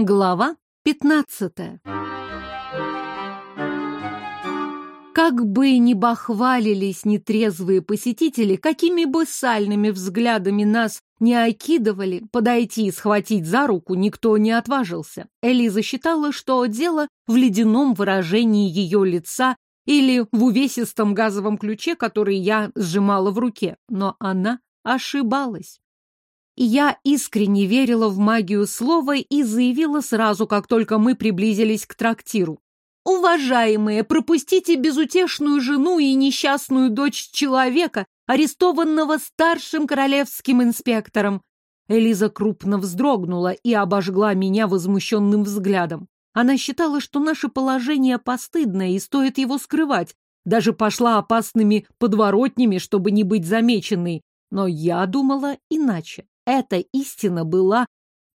Глава пятнадцатая Как бы ни бахвалились нетрезвые посетители, какими бы сальными взглядами нас не окидывали, подойти и схватить за руку никто не отважился. Элиза считала, что дело в ледяном выражении ее лица или в увесистом газовом ключе, который я сжимала в руке, но она ошибалась. Я искренне верила в магию слова и заявила сразу, как только мы приблизились к трактиру. «Уважаемые, пропустите безутешную жену и несчастную дочь человека, арестованного старшим королевским инспектором». Элиза крупно вздрогнула и обожгла меня возмущенным взглядом. Она считала, что наше положение постыдное и стоит его скрывать. Даже пошла опасными подворотнями, чтобы не быть замеченной. Но я думала иначе. Эта истина была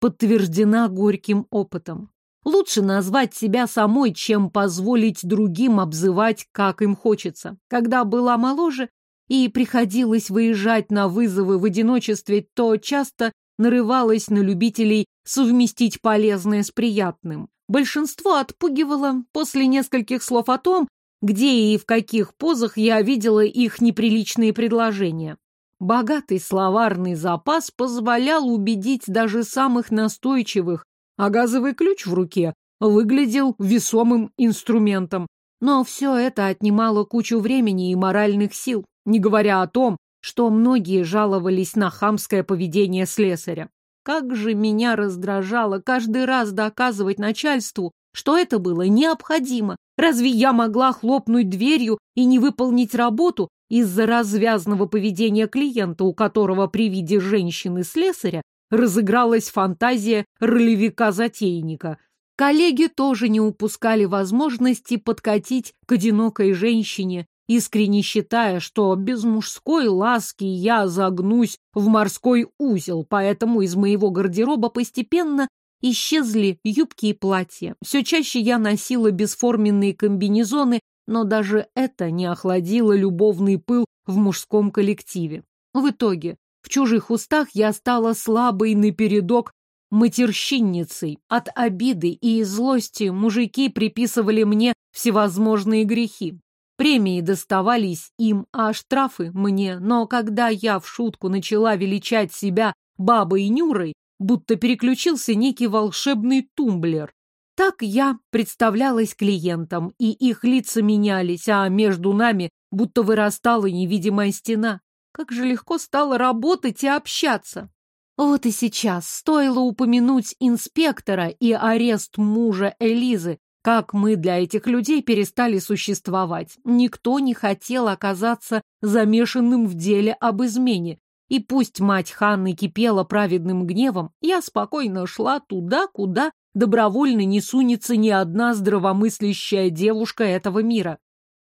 подтверждена горьким опытом. Лучше назвать себя самой, чем позволить другим обзывать, как им хочется. Когда была моложе и приходилось выезжать на вызовы в одиночестве, то часто нарывалась на любителей совместить полезное с приятным. Большинство отпугивало после нескольких слов о том, где и в каких позах я видела их неприличные предложения. Богатый словарный запас позволял убедить даже самых настойчивых, а газовый ключ в руке выглядел весомым инструментом. Но все это отнимало кучу времени и моральных сил, не говоря о том, что многие жаловались на хамское поведение слесаря. Как же меня раздражало каждый раз доказывать начальству, что это было необходимо. Разве я могла хлопнуть дверью и не выполнить работу, из-за развязного поведения клиента, у которого при виде женщины-слесаря разыгралась фантазия ролевика-затейника. Коллеги тоже не упускали возможности подкатить к одинокой женщине, искренне считая, что без мужской ласки я загнусь в морской узел, поэтому из моего гардероба постепенно исчезли юбки и платья. Все чаще я носила бесформенные комбинезоны но даже это не охладило любовный пыл в мужском коллективе. В итоге, в чужих устах я стала слабой напередок матерщинницей. От обиды и злости мужики приписывали мне всевозможные грехи. Премии доставались им, а штрафы мне. Но когда я в шутку начала величать себя бабой Нюрой, будто переключился некий волшебный тумблер. Так я представлялась клиентам, и их лица менялись, а между нами будто вырастала невидимая стена. Как же легко стало работать и общаться. Вот и сейчас стоило упомянуть инспектора и арест мужа Элизы, как мы для этих людей перестали существовать. Никто не хотел оказаться замешанным в деле об измене. И пусть мать Ханны кипела праведным гневом, я спокойно шла туда, куда добровольно не сунется ни одна здравомыслящая девушка этого мира.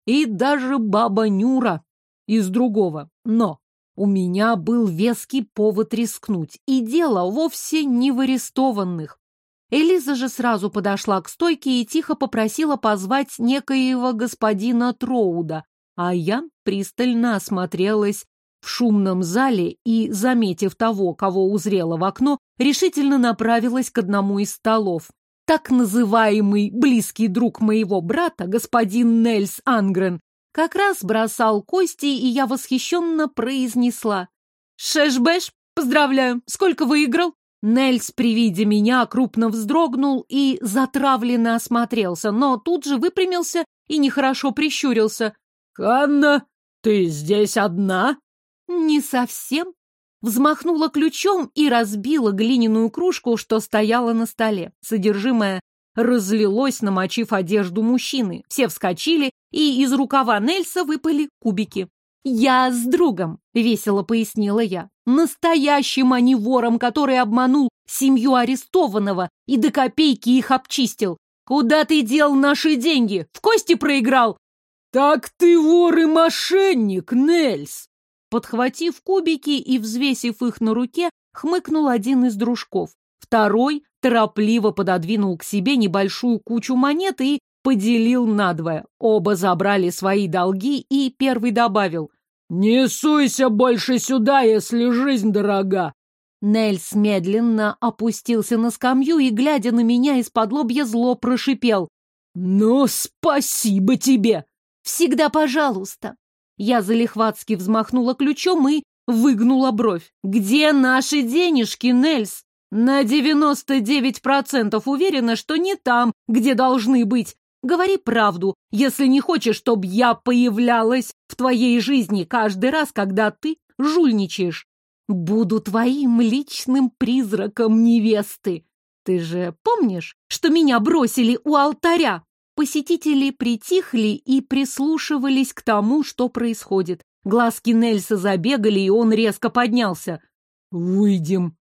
И даже баба Нюра из другого. Но у меня был веский повод рискнуть, и дело вовсе не в арестованных. Элиза же сразу подошла к стойке и тихо попросила позвать некоего господина Троуда, а я пристально осмотрелась в шумном зале и, заметив того, кого узрела в окно, решительно направилась к одному из столов. Так называемый близкий друг моего брата, господин Нельс Ангрен, как раз бросал кости, и я восхищенно произнесла. «Шешбэш, поздравляю! Сколько выиграл?» Нельс при виде меня крупно вздрогнул и затравленно осмотрелся, но тут же выпрямился и нехорошо прищурился. «Ханна, ты здесь одна?» «Не совсем». Взмахнула ключом и разбила глиняную кружку, что стояла на столе. Содержимое разлилось, намочив одежду мужчины. Все вскочили, и из рукава Нельса выпали кубики. «Я с другом», — весело пояснила я. «Настоящим, а не вором, который обманул семью арестованного и до копейки их обчистил. Куда ты дел наши деньги? В кости проиграл?» «Так ты вор и мошенник, Нельс!» Подхватив кубики и взвесив их на руке, хмыкнул один из дружков. Второй торопливо пододвинул к себе небольшую кучу монет и поделил надвое. Оба забрали свои долги, и первый добавил. «Не суйся больше сюда, если жизнь дорога!» Нельс медленно опустился на скамью и, глядя на меня из-под лобья, зло прошипел. «Ну, спасибо тебе!» «Всегда пожалуйста!» Я залихватски взмахнула ключом и выгнула бровь. «Где наши денежки, Нельс?» «На девяносто девять процентов уверена, что не там, где должны быть. Говори правду, если не хочешь, чтобы я появлялась в твоей жизни каждый раз, когда ты жульничаешь. Буду твоим личным призраком невесты. Ты же помнишь, что меня бросили у алтаря? Посетители притихли и прислушивались к тому, что происходит. Глазки Нельса забегали, и он резко поднялся. «Выйдем»,